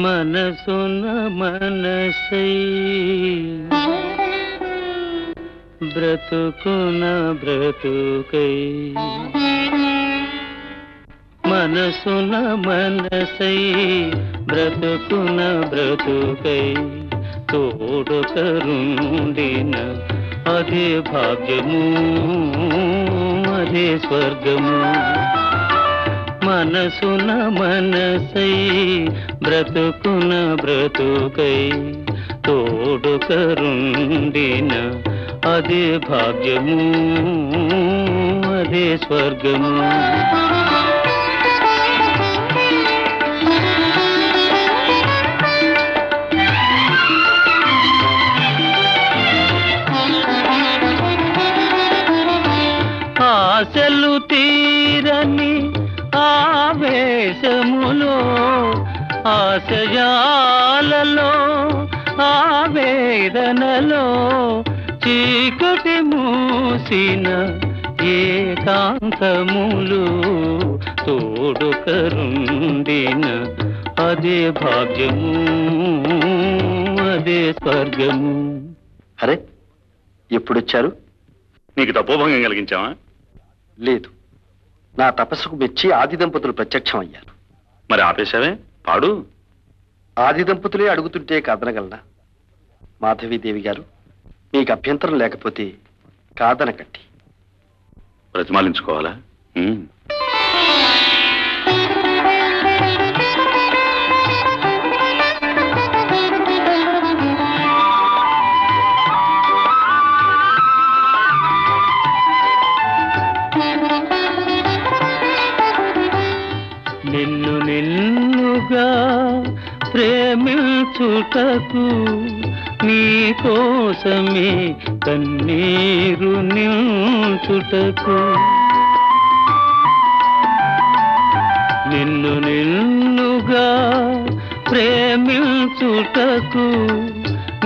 మనసున మనసై బ్రతుకున బ్రతుకై మనసున మనసై బ్రతుకున బ్రతుకై తోడు కరుండిన అదే భాగ్యము అదే స్వర్గము. మనసున మనసై బ్రతుకున బ్రతుకై తోడు కరుండిన అదే భాగ్యము అదే స్వర్గము. ఆశలు తీర ఆవేశములో ఆశయాలలో ఆవేదనలో చీకటి మూసిన ఏకాంతములు తోడు కరుండిన అదే భాగ్యము అదే స్వర్గము. అరే ఎప్పుడొచ్చారు? నీకు తపోభంగం కలిగించావా? లేదు. నా తపస్సుకు మెచ్చి ఆది దంపతులు ప్రత్యక్షం అయ్యారు. మరి ఆపేశావే? పాడు. ఆది దంపతులే అడుగుతుంటే కాదనగలనా? మాధవీదేవి గారు మీకు అభ్యంతరం లేకపోతే కాదనకండి. ప్రతిమాలించుకోవాలా ప్రేమించుటకు నీ కోసమే కన్నీరు నిల్చుటకు నిన్ను నిన్నుగా ప్రేమించుటకు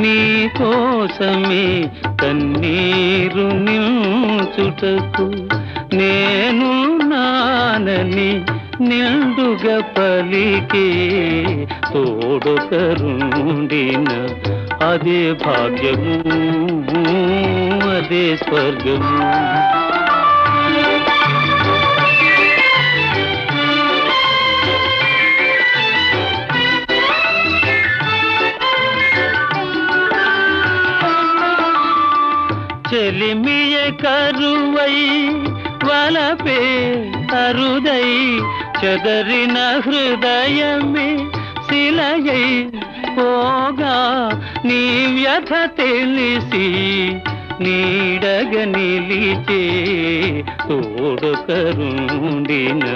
నీ కోసమే కన్నీరు నిల్చుటకు నేను నానని నిండుగా పలికే తోడు కరుండిన అదే భాగ్యము అదే స్వర్గము చెలిమియ కరువై వలపే అరుదై చెదరిన హృదయమే శిలయై పోగా నీ వ్యథ తెలిసి నీడగ నిలిచే తోడు కరుండిన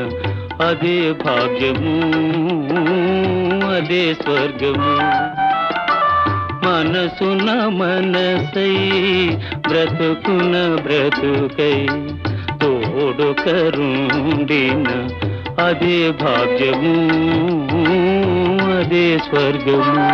అదే భాగ్యము అదే స్వర్గము. మనసున మనసై బ్రతుకున బ్రతుకై తోడు కరుండిన అదే భాగ్యము అదే స్వర్గము